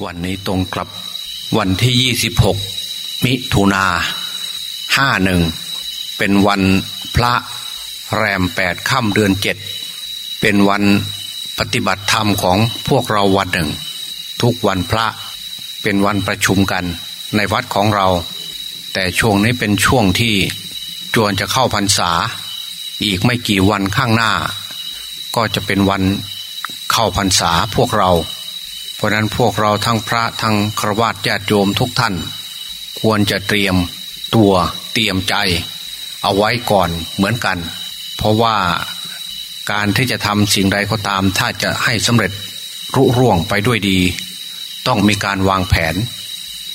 วันนี้ตรงกลับวันที่ยี่สิบหกมิถุนาห้าหนึ่งเป็นวันพระแรมแปดค่ำเดือนเจ็ดเป็นวันปฏิบัติธรรมของพวกเราวันหนึ่ง ทุกวันพระเป็นวันประชุมกันในวัดของเรา แต่ช่วงนี้เป็นช่วงที่จวนจะเข้าพรรษา อีกไม่กี่วันข้างหน้า ก็จะเป็นวันเข้าพรรษาพวกเรา ราะนั้นพวกเราทั้งพระทั้งครวญญาติโยมทุกท่าน ควรจะเตรียมตัวเตรียมใจ เอาไว้ก่อนเหมือนกัน เพราะว่าการที่จะทำสิ่งใดก็ตาม ถ้าจะให้สำเร็จรุ่ร่วงไปด้วยดี ต้องมีการวางแผน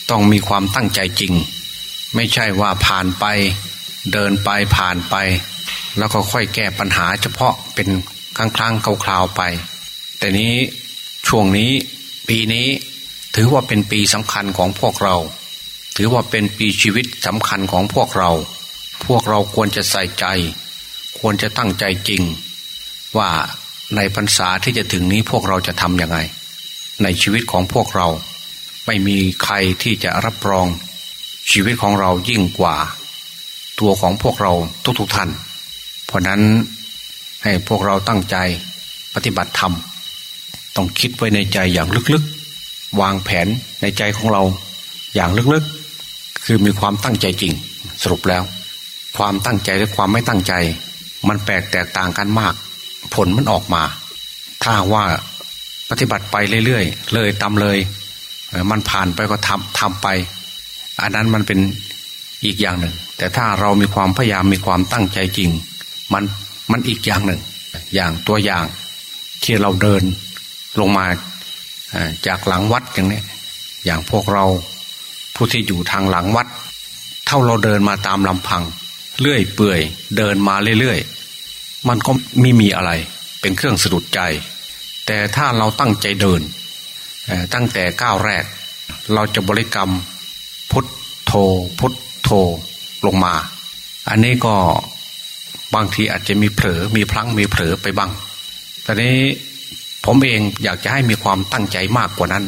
ต้องมีความตั้งใจจริง ไม่ใช่ว่าผ่านไป เดินไปผ่านไป แล้วก็ค่อยแก้ปัญหาเฉพาะเป็นครั้งครั้งคราวๆไป แต่นี้ช่วงนี้ ปีนี้ถือว่าเป็นปีสำคัญของพวกเรา ถือว่าเป็นปีชีวิตสำคัญของพวกเรา พวกเราควรจะใส่ใจ ควรจะตั้งใจจริง ว่าในพรรษาที่จะถึงนี้พวกเราจะทำยังไง ในชีวิตของพวกเรา ไม่มีใครที่จะรับรอง ชีวิตของเรายิ่งกว่า ตัวของพวกเราทุกๆทท่าน เพราะนั้นให้พวกเราตั้งใจปฏิบัติธรรม ต้องคิดไว้ในใจอย่างลึกๆ วางแผนในใจของเราอย่างลึกๆ คือมีความตั้งใจจริง สรุปแล้ว ความตั้งใจและความไม่ตั้งใจ มันแปลกแตกต่างกันมาก ผลมันออกมา ถ้าว่าปฏิบัติไปเรื่อยๆ เลยตามเลย มันผ่านไปก็ทำทำไป อันนั้นมันเป็นอีกอย่างหนึ่ง แต่ถ้าเรามีความพยายามมีความตั้งใจจริง มันมันอีกอย่างหนึ่ง อย่างตัวอย่างที่เราเดิน ลงมาจากหลังวัดอย่างนี้อย่างพวกเราผู้ที่อยู่ทางหลังวัด เท่าเราเดินมาตามลำพัง เลื่อยเปื่อย เดินมาเรื่อยๆ มันก็ไม่มีอะไร เป็นเครื่องสะดุดใจ แต่ถ้าเราตั้งใจเดิน ตั้งแต่ก้าวแรก เราจะบริกรรมพุทโธพุทโธลงมา อันนี้ก็บางทีอาจจะมีเผลอมีพลั้งมีเผลอไปบ้างแต่นี้ ผมเองอยากจะให้มีความตั้งใจมากกว่านั้น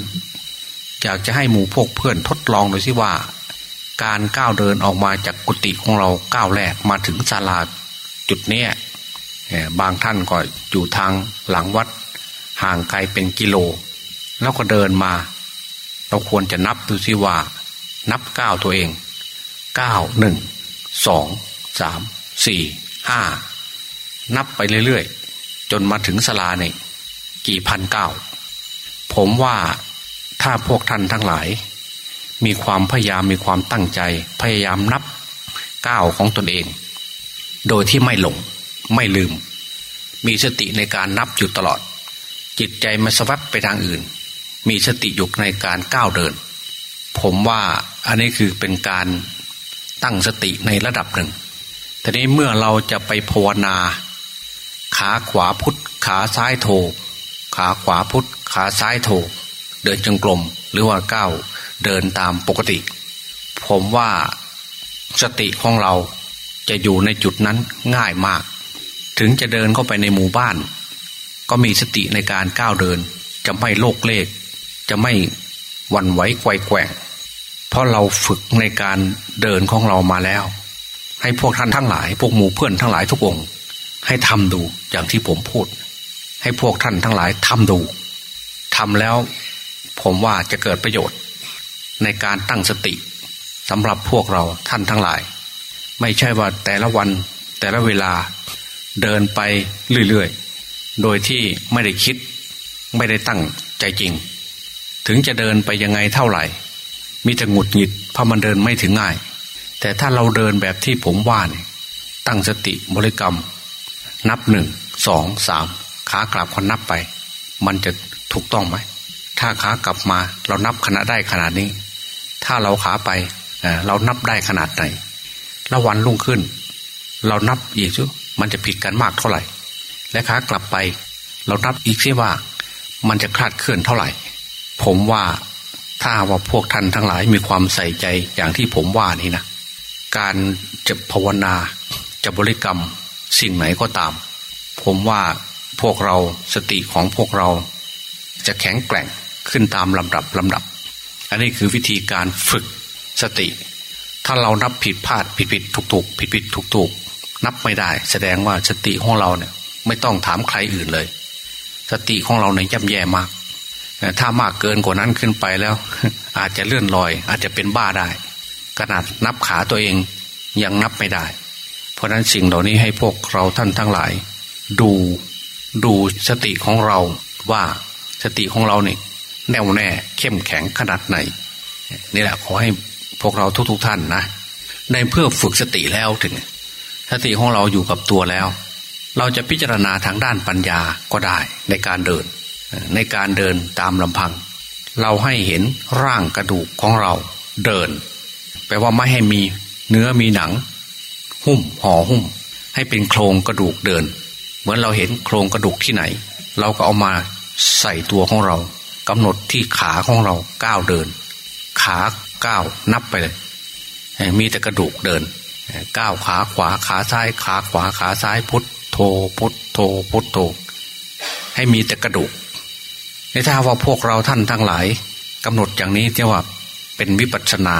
อยากจะให้หมู่พวกเพื่อนทดลองดูสิว่า การก้าวเดินออกมาจากกุฏิของเราก้าวแรกมาถึงศาลาจุดเนี้ยบางท่านก็อยู่ทางหลังวัดห่างไกลเป็นกิโล แล้วก็เดินมา เราควรจะนับดูสิว่า นับก้าวตัวเองก้าวหนึ่งสองสามสี่ห้านับไปเรื่อยๆ จนมาถึงสลาเนี่ย กี่พันเก้า ผมว่าถ้าพวกท่านทั้งหลาย มีความพยายามมีความตั้งใจ พยายามนับก้าวของตนเอง โดยที่ไม่หลง ไม่ลืม มีสติในการนับอยู่ตลอด จิตใจไม่สวับไปทางอื่น มีสติอยู่ในการก้าวเดิน ผมว่าอันนี้คือเป็นการตั้งสติในระดับหนึ่งทีนี้เมื่อเราจะไปภาวนา ขาขวาพุทธขาซ้ายโถ ขาขวาพุทธขาซ้ายโถเดินจงกรมหรือว่าก้าวเดินตามปกติ ผมว่าสติของเราจะอยู่ในจุดนั้นง่ายมาก ถึงจะเดินเข้าไปในหมู่บ้าน ก็มีสติในการก้าวเดิน จะไม่โลกเลกจะไม่วันไหวไกวแกว่งเพราะเราฝึกในการเดินของเรามาแล้ว ให้พวกท่านทั้งหลาย พวกหมู่เพื่อนทั้งหลายทุกองให้ทำดูอย่างที่ผมพูด ให้พวกท่านทั้งหลายทำดูทำแล้วผมว่าจะเกิดประโยชน์ ในการตั้งสติสำหรับพวกเราท่านทั้งหลาย ไม่ใช่ว่าแต่ละวันแต่ละเวลาเดินไปเรื่อยๆ โดยที่ไม่ได้คิดไม่ได้ตั้งใจจริง ถึงจะเดินไปยังไงเท่าไหร่ มีแต่หงุดหงิดเพราะมันเดินไม่ถึงง่าย แต่ถ้าเราเดินแบบที่ผมว่าเนี่ยตั้งสติบริกรรม นับหนึ่งสองสาม ขากลับคนนับไป มันจะถูกต้องไหมถ้าขากลับมาเรานับขณะได้ขนาดนี้ ถ้าเราขาไปเรานับได้ขนาดไหนแล้ววันรุ่งขึ้น เรานับอีกซิมันจะผิดกันมากเท่าไหร่ และขากลับไป เรานับอีกซิว่า มันจะคลาดเคลื่อนเท่าไหร่ ผมว่าถ้าว่าพวกท่านทั้งหลายมีความใส่ใจอย่างที่ผมว่านี่นะการจะภาวนาจะบริกรรมสิ่งไหนก็ตาม ผมว่า พวกเราสติของพวกเราจะแข็งแกร่งขึ้นตามลำดับลำดับ อันนี้คือวิธีการฝึกสติ ถ้าเรานับผิดพลาดผิดผิดถูกถูกผิดผิดถูกถูกนับไม่ได้ แสดงว่าสติของเราเนี่ยไม่ต้องถามใครอื่นเลย สติของเราเนี่ยย่ำแย่มาก ถ้ามากเกินกว่านั้นขึ้นไปแล้ว อาจจะเลื่อนลอย อาจจะเป็นบ้าได้ ขนาดนับขาตัวเองยังนับไม่ได้ เพราะนั้นสิ่งเหล่านี้ให้พวกเราท่านทั้งหลาย ดู ดูสติของเราว่าสติของเราเนี่ยแน่วแน่เข้มแข็งขนาดไหนนี่แหละขอให้พวกเราทุกๆทท่านนะในเพื่อฝึกสติแล้วถึง สติของเราอยู่กับตัวแล้ว เราจะพิจารณาทางด้านปัญญาก็ได้ในการเดิน ในการเดินตามลำพัง เราให้เห็นร่างกระดูกของเราเดิน แปลว่าไม่ให้มีเนื้อมีหนัง หุ้มห่อหุ้ม ให้เป็นโครงกระดูกเดิน มือนเราเห็นโครงกระดูกที่ไหน เราก็เอามาใส่ตัวของเรากำหนดที่ขาของเราก้าวเดิน ขาก้าวนับไปเลย มีแต่กระดูกเดินก้าวขาขวาขาซ้ายขาขวาขาซ้ายพุทโธพุทโธพุทโธให้มีแต่กระดูกในถ้าว่าพวกเราท่านทั้งหลายกำหนดอย่างนี้เรียกว่าเป็นวิปัสนา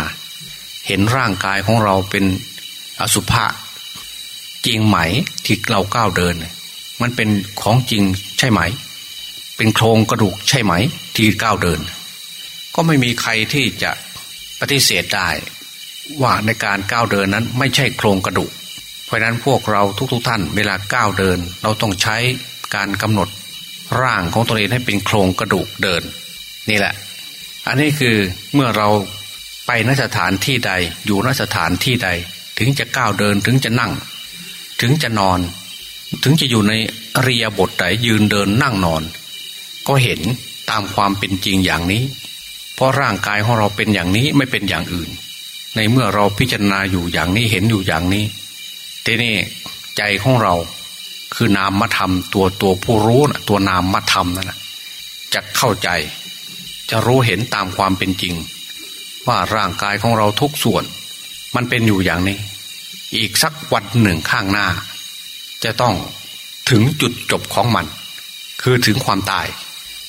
เห็นร่างกายของเราเป็นอสุภะจริงไหมที่เราก้าวเดิน มันเป็นของจริงใช่ไหม เป็นโครงกระดูกใช่ไหม ที่ก้าวเดิน ก็ไม่มีใครที่จะปฏิเสธได้ว่าในการก้าวเดินนั้นไม่ใช่โครงกระดูก เพราะนั้นพวกเราทุกๆทท่าน เวลาก้าวเดิน เราต้องใช้การกำหนดร่างของตัวเองให้เป็นโครงกระดูกเดิน นี่แหละ อันนี้คือเมื่อเราไปนสถานที่ใดอยู่นสถานที่ใด ถึงจะก้าวเดินถึงจะนั่ง ถึงจะนอน ถึงจะอยู่ในอริยบทใดยืนเดินนั่งนอน ก็เห็นตามความเป็นจริงอย่างนี้ เพราะร่างกายของเราเป็นอย่างนี้ไม่เป็นอย่างอื่น ในเมื่อเราพิจารณาอยู่อย่างนี้เห็นอยู่อย่างนี้ทีนี้ใจของเราคือนามธรรมตัวตัวผู้รู้นะตัวนามธรรมนั่นนะจะเข้าใจ จะรู้เห็นตามความเป็นจริง ว่าร่างกายของเราทุกส่วน มันเป็นอยู่อย่างนี้ อีกสักวันหนึ่งข้างหน้า จะต้องถึงจุดจบของมัน คือถึงความตาย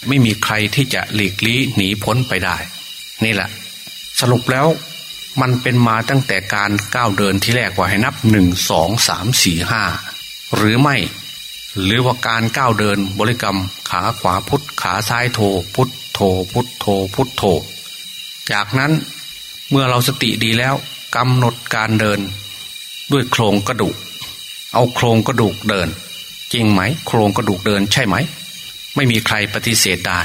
ไม่มีใครที่จะหลีกลี่หนีพ้นไปได้ นี่แหละ สรุปแล้วมันเป็นมาตั้งแต่การก้าวเดินที่แรกว่าให้นับหนึ่งสองสามสี่ห้าหรือไม่ หรือว่าการก้าวเดินบริกรรมขาขวาพุทธขาซ้ายโทพุทธโทพุทธโทพุทธโท จากนั้นเมื่อเราสติดีแล้วกำหนดการเดินด้วยโครงกระดูก เอาโครงกระดูกเดิน จริงไหม โครงกระดูกเดินใช่ไหม ไม่มีใครปฏิเสธได้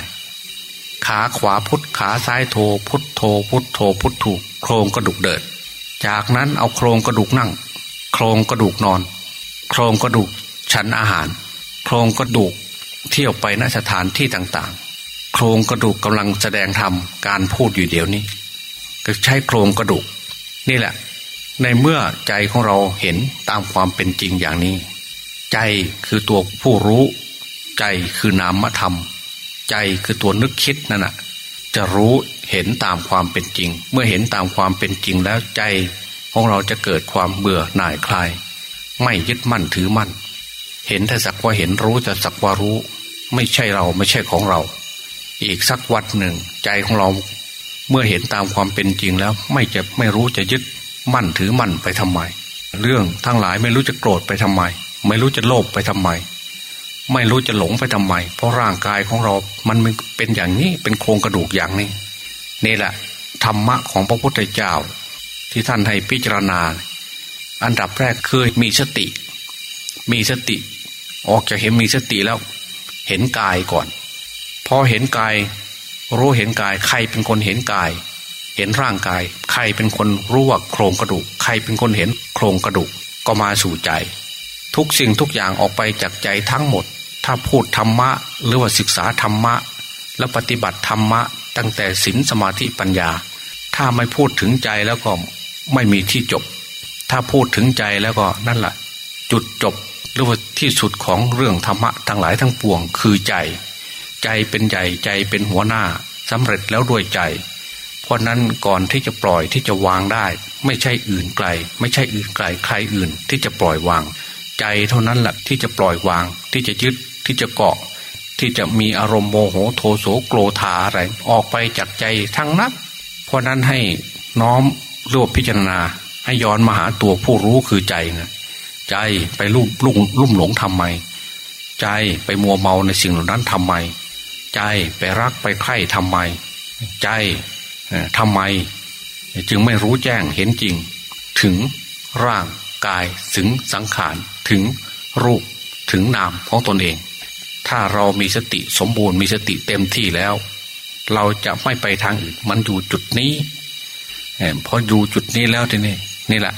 ขาขวาพุทขาซ้ายโท พุทโทพุทโทพุทถูกโครงกระดูกเดิน จากนั้นเอาโครงกระดูกนั่ง โครงกระดูกนอน โครงกระดูกฉันอาหาร โครงกระดูกเที่ยวไปณสถานที่ต่างๆ โครงกระดูกกำลังแสดงธรรมการพูดอยู่เดี๋ยวนี้ก็ใช้โครงกระดูก นี่แหละ ในเมื่อใจของเราเห็นตามความเป็นจริงอย่างนี้ ใจคือตัวผู้รู้ ใจคือนามธรรม ใจคือตัวนึกคิดนั่นแหะจะรู้เห็นตามความเป็นจริง เมื่อเห็นตามความเป็นจริงแล้วใจของเราจะเกิดความเบื่อหน่ายคลาย ไม่ยึดมั่นถือมั่น เห็นแต่สักว่าเห็นรู้แต่สักว่ารู้ ไม่ใช่เราไม่ใช่ของเรา อีกสักวัดหนึ่ง ใจของเรา เมื่อเห็นตามความเป็นจริงแล้ว ไม่จะไม่รู้จะยึด มั่นถือมั่นไปทำไม เรื่องทั้งหลายไม่รู้จะโกรธไปทำไม ไม่รู้จะโลภไปทำไม ไม่รู้จะหลงไปทำไม เพราะร่างกายของเรา มันเป็นอย่างนี้เป็นโครงกระดูกอย่างนี้นี่แหละธรรมะของพระพุทธเจ้า ที่ท่านให้พิจารณา อันดับแรกคือมีสติ มีสติ ออกจากเห็นมีสติแล้ว เห็นกายก่อน พอเห็นกาย รู้เห็นกายใครเป็นคนเห็นกาย เห็นร่างกาย ใครเป็นคนรู้ว่าโครงกระดูก ใครเป็นคนเห็นโครงกระดูกก็มาสู่ใจ ทุกสิ่งทุกอย่างออกไปจากใจทั้งหมด ถ้าพูดธรรมะ หรือว่าศึกษาธรรมะ แล้วปฏิบัติธรรมะ ตั้งแต่ศีลสมาธิปัญญา ถ้าไม่พูดถึงใจแล้วก็ไม่มีที่จบ ถ้าพูดถึงใจแล้วก็นั่นแหละจุดจบหรือว่าที่สุดของเรื่องธรรมะทั้งหลายทั้งปวงคือใจ ใจเป็นใหญ่ใจเป็นหัวหน้าสำเร็จแล้วด้วยใจ เพราะนั้นก่อนที่จะปล่อยที่จะวางได้ ไม่ใช่อื่นไกล ไม่ใช่อื่นไกลใครอื่นที่จะปล่อยวาง ใจเท่านั้นแหละที่จะปล่อยวาง ที่จะยึดที่จะเกาะ ที่จะมีอารมณ์โมโหโทโสโกรธาอะไรออกไปจากใจทั้งนั้น เพราะนั้นให้น้อมรวบพิจารณา ให้ย้อนมาหาตัวผู้รู้คือใจนะใจไปลุ่มลุ่มลุ่มหลงทำไม ใจไปมัวเมาในสิ่งเหล่านั้นทำไม ใจไปรักไปใคร่ทำไม ใจ ทำไมจึงไม่รู้แจ้งเห็นจริง ถึงร่างกายถึงสังขารถึงรูปถึงนามของตนเอง ถ้าเรามีสติสมบูรณ์มีสติเต็มที่แล้ว เราจะไม่ไปทางอื่น มันอยู่จุดนี้พออยู่จุดนี้แล้วทีนี้นี่แหละ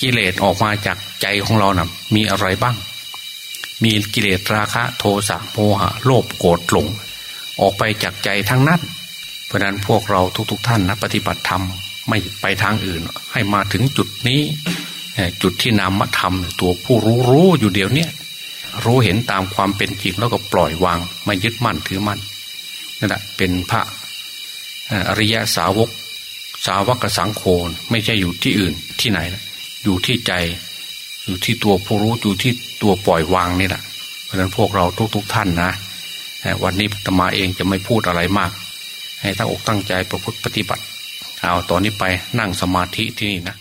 กิเลสออกมาจากใจของเรานะ่ะมีอะไรบ้าง มีกิเลสราคะ โทสะโมหะ โลภโกรธหลง ออกไปจากใจทั้งนั้น เพราะนั้นพวกเราทุกๆทท่านนะปฏิบัติธรรมไม่ไปทางอื่น ให้มาถึงจุดนี้ จุดที่นามธรรมตัวผู้รู้รู้อยู่เดียวเนี้ยรู้เห็นตามความเป็นจริงแล้วก็ปล่อยวางไม่ยึดมั่นถือมั่นนั่นแหละเป็นพระอริยสาวก สาวกสังโฆไม่ใช่อยู่ที่อื่นที่ไหนนะอยู่ที่ใจ อยู่ที่ตัวผู้รู้อยู่ที่ตัวปล่อยวางนี่แหละเพราะฉะนั้นพวกเราทุกๆทท่านนะวันนี้ตมาเองจะไม่พูดอะไรมาก ให้ตั้งอกตั้งใจประพฤติปฏิบัติ เอาตอนนี้ไปนั่งสมาธิที่นี่นะ